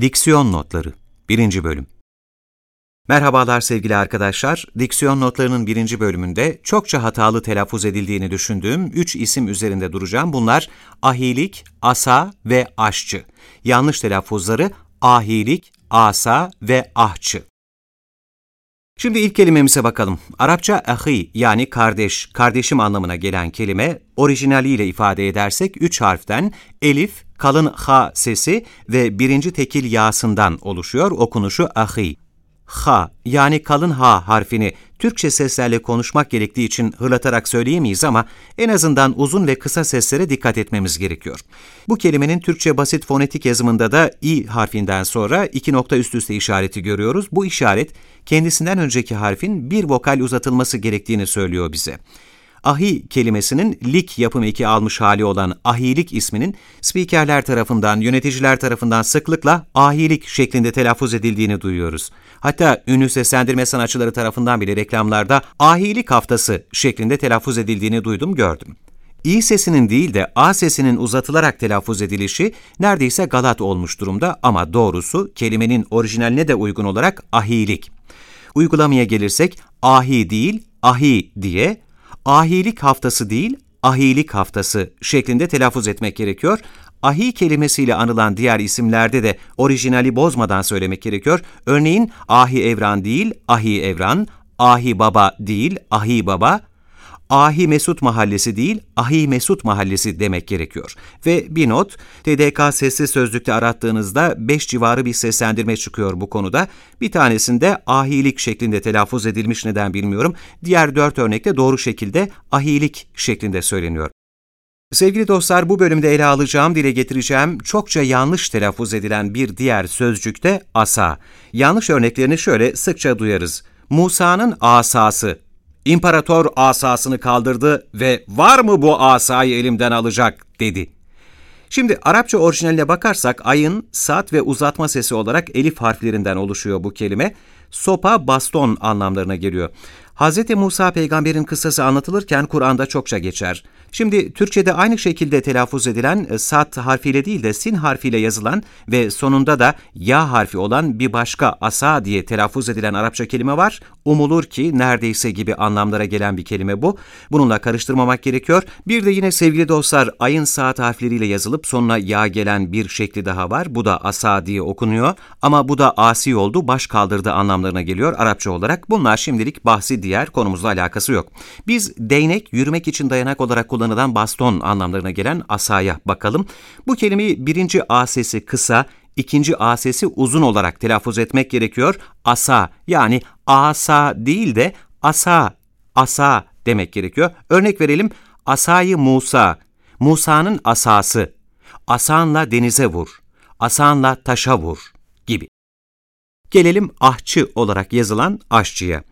Diksiyon Notları 1. Bölüm Merhabalar sevgili arkadaşlar. Diksiyon notlarının birinci bölümünde çokça hatalı telaffuz edildiğini düşündüğüm üç isim üzerinde duracağım. Bunlar ahilik, asa ve aşçı. Yanlış telaffuzları ahilik, asa ve ahçı. Şimdi ilk kelimemize bakalım. Arapça ahi yani kardeş, kardeşim anlamına gelen kelime orijinaliyle ifade edersek üç harften elif, kalın ha sesi ve birinci tekil yasından oluşuyor. Okunuşu ahi. Ha yani kalın ha harfini Türkçe seslerle konuşmak gerektiği için hırlatarak söyleyemeyiz ama en azından uzun ve kısa seslere dikkat etmemiz gerekiyor. Bu kelimenin Türkçe basit fonetik yazımında da i harfinden sonra iki nokta üst üste işareti görüyoruz. Bu işaret kendisinden önceki harfin bir vokal uzatılması gerektiğini söylüyor bize. Ahi kelimesinin lik yapım eki almış hali olan ahilik isminin spikerler tarafından, yöneticiler tarafından sıklıkla ahilik şeklinde telaffuz edildiğini duyuyoruz. Hatta ünlü seslendirme sanatçıları tarafından bile reklamlarda ahilik haftası şeklinde telaffuz edildiğini duydum, gördüm. İ sesinin değil de A sesinin uzatılarak telaffuz edilişi neredeyse galat olmuş durumda ama doğrusu kelimenin orijinaline de uygun olarak ahilik. Uygulamaya gelirsek ahi değil, ahi diye ahilik haftası değil, ahilik haftası şeklinde telaffuz etmek gerekiyor. Ahi kelimesiyle anılan diğer isimlerde de orijinali bozmadan söylemek gerekiyor. Örneğin ahi evran değil, ahi evran, ahi baba değil, ahi baba, Ahi Mesut Mahallesi değil, Ahi Mesut Mahallesi demek gerekiyor. Ve bir not, TDK sesli sözlükte arattığınızda 5 civarı bir seslendirme çıkıyor bu konuda. Bir tanesinde ahilik şeklinde telaffuz edilmiş neden bilmiyorum. Diğer 4 örnekte doğru şekilde ahilik şeklinde söyleniyor. Sevgili dostlar bu bölümde ele alacağım, dile getireceğim çokça yanlış telaffuz edilen bir diğer sözcük de asa. Yanlış örneklerini şöyle sıkça duyarız. Musa'nın asası İmparator asasını kaldırdı ve var mı bu asayı elimden alacak dedi. Şimdi Arapça orijinaline bakarsak ayın, saat ve uzatma sesi olarak elif harflerinden oluşuyor bu kelime. Sopa, baston anlamlarına geliyor. Hz. Musa peygamberin kıssası anlatılırken Kur'an'da çokça geçer. Şimdi Türkçe'de aynı şekilde telaffuz edilen e, sat harfiyle değil de sin harfiyle yazılan ve sonunda da ya harfi olan bir başka asa diye telaffuz edilen Arapça kelime var. Umulur ki neredeyse gibi anlamlara gelen bir kelime bu. Bununla karıştırmamak gerekiyor. Bir de yine sevgili dostlar ayın saat harfleriyle yazılıp sonuna ya gelen bir şekli daha var. Bu da asa diye okunuyor. Ama bu da asi oldu, baş kaldırdı anlamlarına geliyor Arapça olarak. Bunlar şimdilik bahsi diğer konumuzla alakası yok. Biz değnek, yürümek için dayanak olarak kullanılan baston anlamlarına gelen asaya bakalım. Bu kelimeyi birinci A sesi kısa, ikinci A sesi uzun olarak telaffuz etmek gerekiyor. Asa yani asa değil de asa, asa demek gerekiyor. Örnek verelim. Asayı Musa, Musa'nın asası. Asanla denize vur, asanla taşa vur gibi. Gelelim ahçı olarak yazılan aşçıya.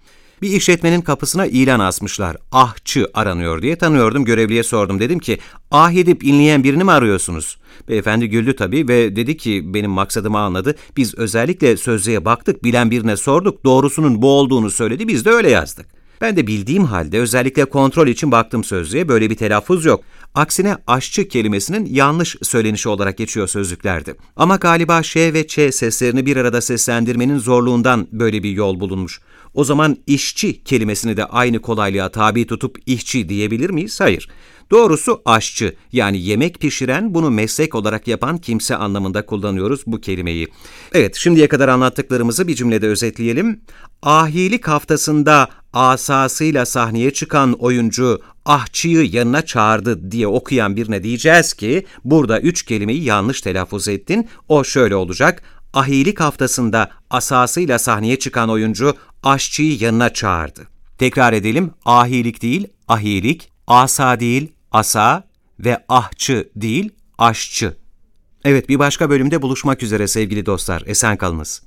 Bir işletmenin kapısına ilan asmışlar. Ahçı aranıyor diye tanıyordum. Görevliye sordum. Dedim ki ah edip inleyen birini mi arıyorsunuz? Beyefendi güldü tabii ve dedi ki benim maksadımı anladı. Biz özellikle sözlüğe baktık, bilen birine sorduk. Doğrusunun bu olduğunu söyledi. Biz de öyle yazdık. Ben de bildiğim halde özellikle kontrol için baktım sözlüğe böyle bir telaffuz yok. Aksine aşçı kelimesinin yanlış söylenişi olarak geçiyor sözlüklerde. Ama galiba ş ve ç seslerini bir arada seslendirmenin zorluğundan böyle bir yol bulunmuş. O zaman işçi kelimesini de aynı kolaylığa tabi tutup işçi diyebilir miyiz? Hayır. Doğrusu aşçı yani yemek pişiren bunu meslek olarak yapan kimse anlamında kullanıyoruz bu kelimeyi. Evet şimdiye kadar anlattıklarımızı bir cümlede özetleyelim. Ahilik haftasında asasıyla sahneye çıkan oyuncu ahçıyı yanına çağırdı diye okuyan birine diyeceğiz ki burada üç kelimeyi yanlış telaffuz ettin. O şöyle olacak. Ahilik haftasında asasıyla sahneye çıkan oyuncu aşçıyı yanına çağırdı. Tekrar edelim. Ahilik değil, ahilik, asa değil, asa ve ahçı değil, aşçı. Evet bir başka bölümde buluşmak üzere sevgili dostlar. Esen kalınız.